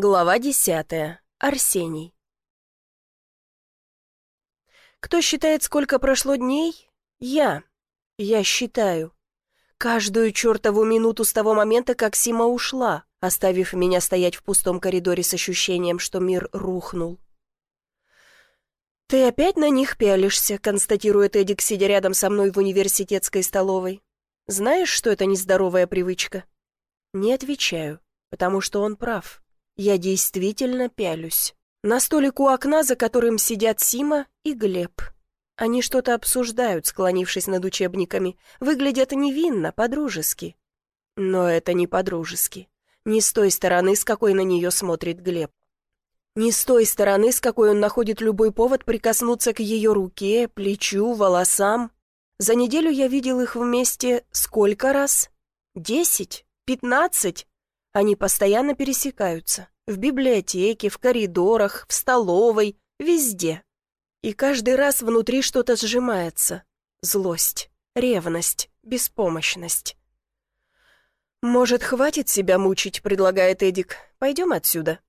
Глава десятая. Арсений. Кто считает, сколько прошло дней? Я. Я считаю. Каждую чертову минуту с того момента, как Сима ушла, оставив меня стоять в пустом коридоре с ощущением, что мир рухнул. «Ты опять на них пялишься», — констатирует Эдик, сидя рядом со мной в университетской столовой. «Знаешь, что это нездоровая привычка?» Не отвечаю, потому что он прав. Я действительно пялюсь. На столик у окна, за которым сидят Сима и Глеб. Они что-то обсуждают, склонившись над учебниками. Выглядят невинно, по-дружески. Но это не по-дружески. Не с той стороны, с какой на нее смотрит Глеб. Не с той стороны, с какой он находит любой повод прикоснуться к ее руке, плечу, волосам. За неделю я видел их вместе сколько раз? Десять? Пятнадцать? Они постоянно пересекаются. В библиотеке, в коридорах, в столовой, везде. И каждый раз внутри что-то сжимается. Злость, ревность, беспомощность. «Может, хватит себя мучить?» — предлагает Эдик. «Пойдем отсюда».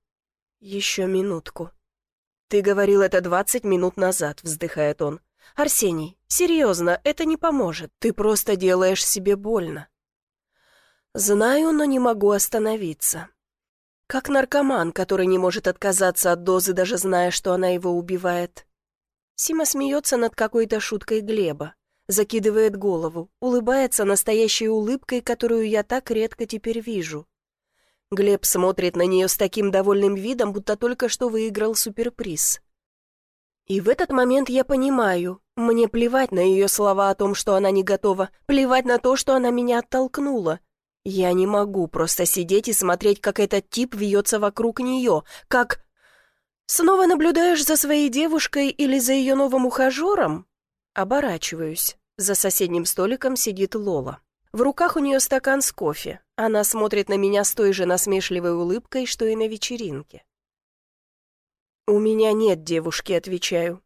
«Еще минутку». «Ты говорил это двадцать минут назад», — вздыхает он. «Арсений, серьезно, это не поможет. Ты просто делаешь себе больно». «Знаю, но не могу остановиться. Как наркоман, который не может отказаться от дозы, даже зная, что она его убивает». Сима смеется над какой-то шуткой Глеба, закидывает голову, улыбается настоящей улыбкой, которую я так редко теперь вижу. Глеб смотрит на нее с таким довольным видом, будто только что выиграл суперприз. И в этот момент я понимаю, мне плевать на ее слова о том, что она не готова, плевать на то, что она меня оттолкнула. Я не могу просто сидеть и смотреть, как этот тип вьется вокруг нее, как... Снова наблюдаешь за своей девушкой или за ее новым ухажером? Оборачиваюсь. За соседним столиком сидит Лола. В руках у нее стакан с кофе. Она смотрит на меня с той же насмешливой улыбкой, что и на вечеринке. «У меня нет девушки», — отвечаю.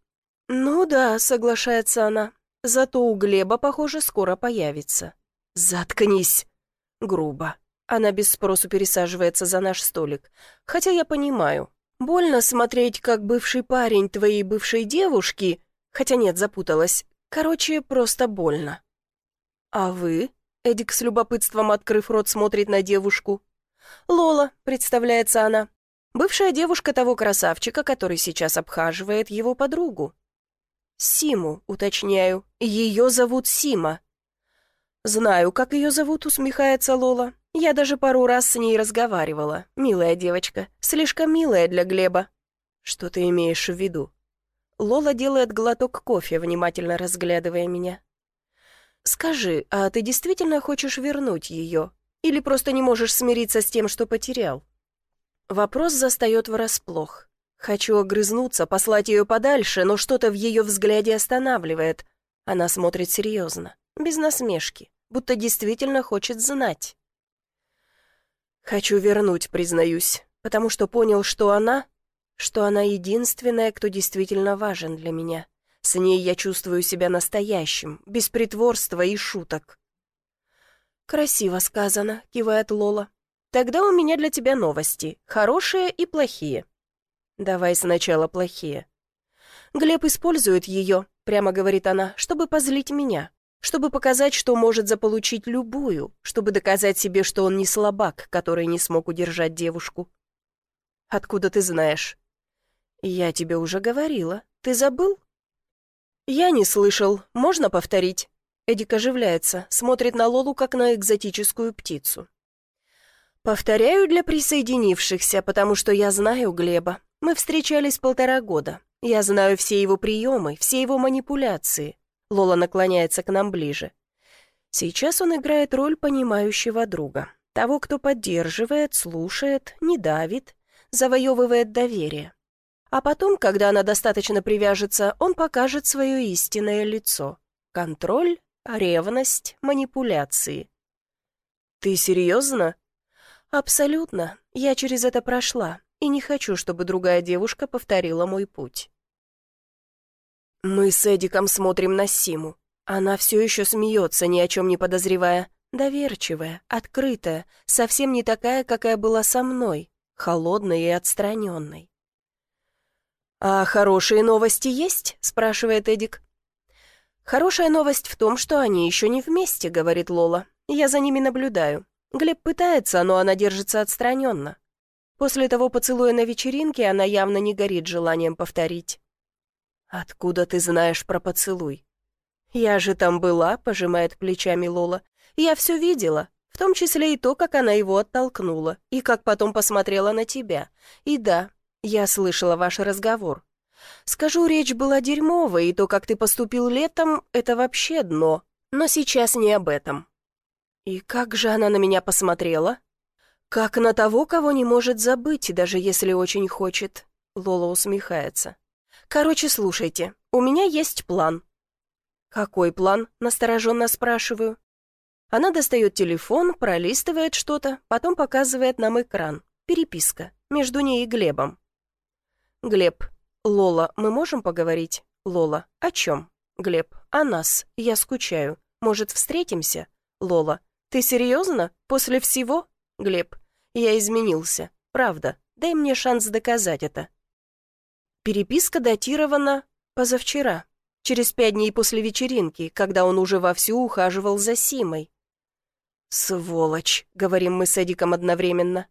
«Ну да», — соглашается она. «Зато у Глеба, похоже, скоро появится». «Заткнись!» Грубо. Она без спросу пересаживается за наш столик. Хотя я понимаю. Больно смотреть, как бывший парень твоей бывшей девушки... Хотя нет, запуталась. Короче, просто больно. «А вы?» Эдик с любопытством, открыв рот, смотрит на девушку. «Лола», — представляется она. «Бывшая девушка того красавчика, который сейчас обхаживает его подругу». «Симу», — уточняю. «Ее зовут Сима». «Знаю, как ее зовут», — усмехается Лола. «Я даже пару раз с ней разговаривала. Милая девочка. Слишком милая для Глеба». «Что ты имеешь в виду?» Лола делает глоток кофе, внимательно разглядывая меня. «Скажи, а ты действительно хочешь вернуть ее? Или просто не можешь смириться с тем, что потерял?» Вопрос застает врасплох. Хочу огрызнуться, послать ее подальше, но что-то в ее взгляде останавливает. Она смотрит серьезно, без насмешки, будто действительно хочет знать. «Хочу вернуть, признаюсь, потому что понял, что она... что она единственная, кто действительно важен для меня». С ней я чувствую себя настоящим, без притворства и шуток. «Красиво сказано», — кивает Лола. «Тогда у меня для тебя новости, хорошие и плохие». «Давай сначала плохие». «Глеб использует ее», — прямо говорит она, — «чтобы позлить меня, чтобы показать, что может заполучить любую, чтобы доказать себе, что он не слабак, который не смог удержать девушку». «Откуда ты знаешь?» «Я тебе уже говорила. Ты забыл?» «Я не слышал. Можно повторить?» Эдик оживляется, смотрит на Лолу, как на экзотическую птицу. «Повторяю для присоединившихся, потому что я знаю Глеба. Мы встречались полтора года. Я знаю все его приемы, все его манипуляции». Лола наклоняется к нам ближе. Сейчас он играет роль понимающего друга. Того, кто поддерживает, слушает, не давит, завоевывает доверие. А потом, когда она достаточно привяжется, он покажет свое истинное лицо. Контроль, ревность, манипуляции. «Ты серьезно?» «Абсолютно. Я через это прошла, и не хочу, чтобы другая девушка повторила мой путь». Мы с Эдиком смотрим на Симу. Она все еще смеется, ни о чем не подозревая. Доверчивая, открытая, совсем не такая, какая была со мной. холодной и отстраненной. «А хорошие новости есть?» — спрашивает Эдик. «Хорошая новость в том, что они еще не вместе», — говорит Лола. «Я за ними наблюдаю. Глеб пытается, но она держится отстраненно. После того поцелуя на вечеринке она явно не горит желанием повторить». «Откуда ты знаешь про поцелуй?» «Я же там была», — пожимает плечами Лола. «Я все видела, в том числе и то, как она его оттолкнула, и как потом посмотрела на тебя. И да, я слышала ваш разговор. Скажу, речь была дерьмовая, и то, как ты поступил летом, это вообще дно. Но сейчас не об этом». «И как же она на меня посмотрела?» «Как на того, кого не может забыть, даже если очень хочет», — Лола усмехается. «Короче, слушайте, у меня есть план». «Какой план?» — настороженно спрашиваю. Она достает телефон, пролистывает что-то, потом показывает нам экран. Переписка между ней и Глебом. «Глеб, Лола, мы можем поговорить?» «Лола, о чем?» «Глеб, о нас. Я скучаю. Может, встретимся?» «Лола, ты серьезно? После всего?» «Глеб, я изменился. Правда. Дай мне шанс доказать это». Переписка датирована позавчера через пять дней после вечеринки, когда он уже вовсю ухаживал за Симой. «Сволочь», — говорим мы с Эдиком одновременно.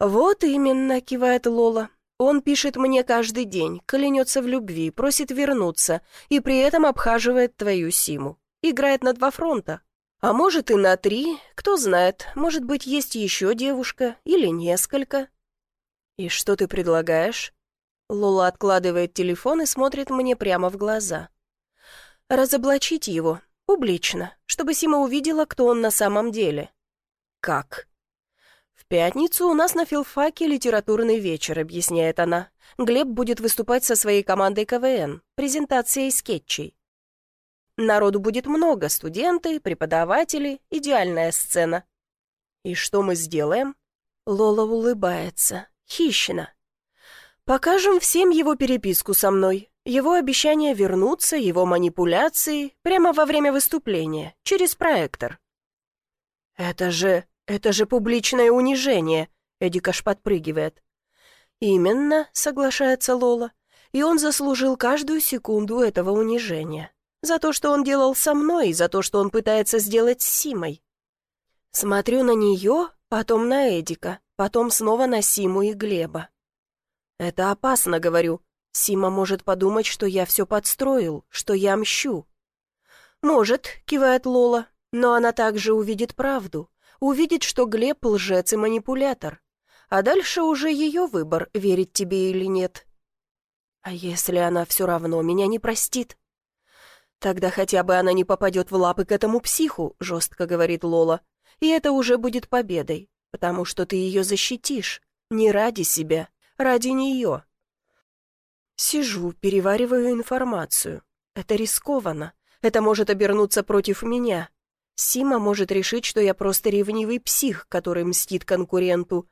«Вот именно», — кивает Лола. «Он пишет мне каждый день, клянется в любви, просит вернуться и при этом обхаживает твою Симу. Играет на два фронта. А может и на три, кто знает, может быть, есть еще девушка или несколько». «И что ты предлагаешь?» Лола откладывает телефон и смотрит мне прямо в глаза. «Разоблачить его, публично, чтобы Сима увидела, кто он на самом деле». «Как?» «В пятницу у нас на филфаке литературный вечер», — объясняет она. «Глеб будет выступать со своей командой КВН, презентацией скетчей. Народу будет много, студенты, преподаватели, идеальная сцена». «И что мы сделаем?» Лола улыбается, хищно. Покажем всем его переписку со мной, его обещание вернуться, его манипуляции, прямо во время выступления, через проектор. «Это же... это же публичное унижение», — Эдик аж подпрыгивает. «Именно», — соглашается Лола, «и он заслужил каждую секунду этого унижения. За то, что он делал со мной, за то, что он пытается сделать с Симой. Смотрю на нее, потом на Эдика, потом снова на Симу и Глеба. «Это опасно», — говорю. «Сима может подумать, что я все подстроил, что я мщу». «Может», — кивает Лола, «но она также увидит правду, увидит, что Глеб лжец и манипулятор. А дальше уже ее выбор, верить тебе или нет». «А если она все равно меня не простит?» «Тогда хотя бы она не попадет в лапы к этому психу», — жестко говорит Лола. «И это уже будет победой, потому что ты ее защитишь, не ради себя, Ради нее. Сижу, перевариваю информацию. Это рискованно. Это может обернуться против меня. Сима может решить, что я просто ревнивый псих, который мстит конкуренту.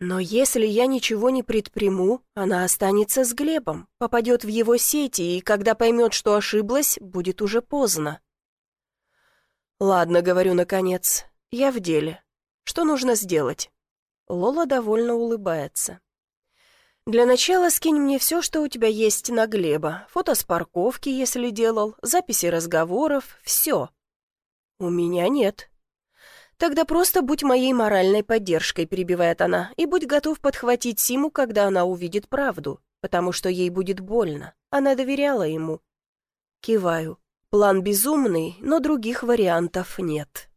Но если я ничего не предприму, она останется с Глебом, попадет в его сети, и когда поймет, что ошиблась, будет уже поздно. «Ладно», — говорю наконец, — «я в деле. Что нужно сделать?» Лола довольно улыбается. Для начала скинь мне все, что у тебя есть на Глеба. Фото с парковки, если делал, записи разговоров, все. У меня нет. Тогда просто будь моей моральной поддержкой, перебивает она, и будь готов подхватить Симу, когда она увидит правду, потому что ей будет больно. Она доверяла ему. Киваю. План безумный, но других вариантов нет.